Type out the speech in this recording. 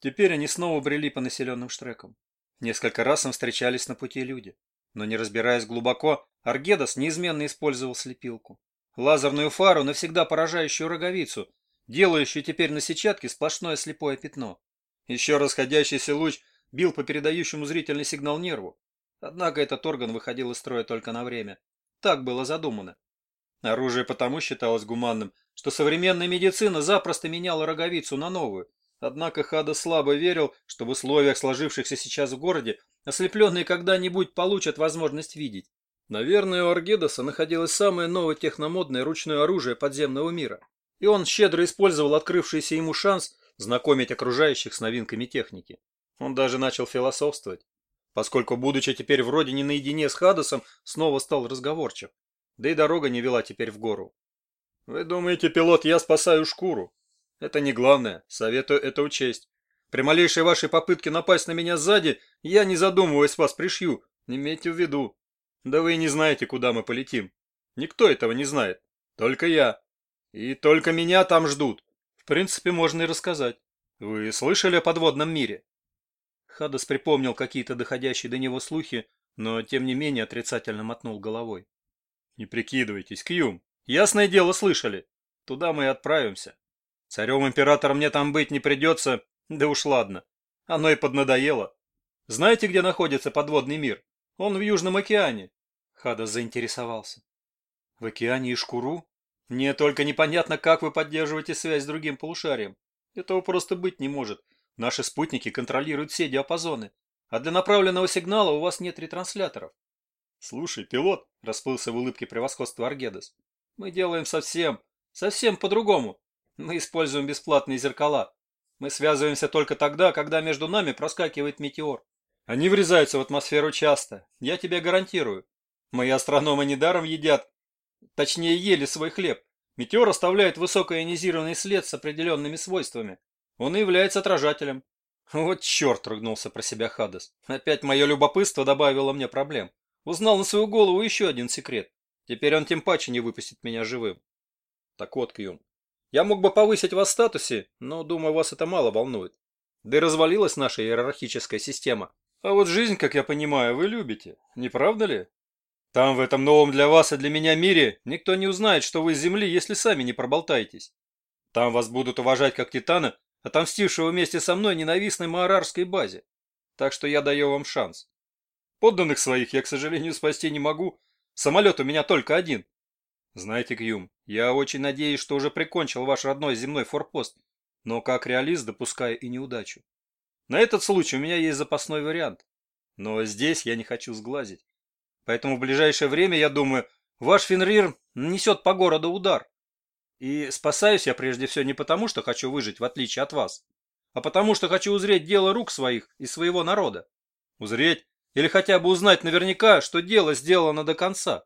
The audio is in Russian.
Теперь они снова брели по населенным штрекам. Несколько раз им встречались на пути люди. Но не разбираясь глубоко, Аргедас неизменно использовал слепилку. Лазерную фару, навсегда поражающую роговицу, делающую теперь на сетчатке сплошное слепое пятно. Еще расходящийся луч бил по передающему зрительный сигнал нерву. Однако этот орган выходил из строя только на время. Так было задумано. Оружие потому считалось гуманным, что современная медицина запросто меняла роговицу на новую. Однако Хада слабо верил, что в условиях, сложившихся сейчас в городе, ослепленные когда-нибудь получат возможность видеть. Наверное, у Аргедоса находилось самое новое техномодное ручное оружие подземного мира. И он щедро использовал открывшийся ему шанс знакомить окружающих с новинками техники. Он даже начал философствовать, поскольку, будучи теперь вроде не наедине с Хадосом, снова стал разговорчив. Да и дорога не вела теперь в гору. «Вы думаете, пилот, я спасаю шкуру?» «Это не главное. Советую это учесть. При малейшей вашей попытке напасть на меня сзади, я, не задумываясь, вас пришью. Имейте в виду. Да вы и не знаете, куда мы полетим. Никто этого не знает. Только я. И только меня там ждут. В принципе, можно и рассказать. Вы слышали о подводном мире?» Хадас припомнил какие-то доходящие до него слухи, но тем не менее отрицательно мотнул головой. Не прикидывайтесь, Кьюм. Ясное дело, слышали. Туда мы и отправимся. Царем-императором мне там быть не придется, да уж ладно. Оно и поднадоело. Знаете, где находится подводный мир? Он в Южном океане. Хадас заинтересовался. В океане и шкуру? Мне только непонятно, как вы поддерживаете связь с другим полушарием. Этого просто быть не может. Наши спутники контролируют все диапазоны. А для направленного сигнала у вас нет ретрансляторов. «Слушай, пилот», — расплылся в улыбке превосходства Аргедес, — «мы делаем совсем, совсем по-другому. Мы используем бесплатные зеркала. Мы связываемся только тогда, когда между нами проскакивает метеор. Они врезаются в атмосферу часто, я тебе гарантирую. Мои астрономы недаром едят, точнее ели свой хлеб. Метеор оставляет высокоионизированный след с определенными свойствами. Он и является отражателем. Вот черт, ругнулся про себя Хадес. Опять мое любопытство добавило мне проблем. Узнал на свою голову еще один секрет. Теперь он тем паче не выпустит меня живым. Так вот, Кьюн, я мог бы повысить вас в статусе, но, думаю, вас это мало волнует. Да и развалилась наша иерархическая система. А вот жизнь, как я понимаю, вы любите, не правда ли? Там, в этом новом для вас и для меня мире, никто не узнает, что вы с Земли, если сами не проболтаетесь. Там вас будут уважать как титана, отомстившего вместе со мной ненавистной Маарарской базе. Так что я даю вам шанс. Подданных своих я, к сожалению, спасти не могу. Самолет у меня только один. Знаете, Кьюм, я очень надеюсь, что уже прикончил ваш родной земной форпост, но как реалист допускаю и неудачу. На этот случай у меня есть запасной вариант. Но здесь я не хочу сглазить. Поэтому в ближайшее время, я думаю, ваш Фенрир несет по городу удар. И спасаюсь я прежде всего не потому, что хочу выжить, в отличие от вас, а потому, что хочу узреть дело рук своих и своего народа. Узреть или хотя бы узнать наверняка, что дело сделано до конца.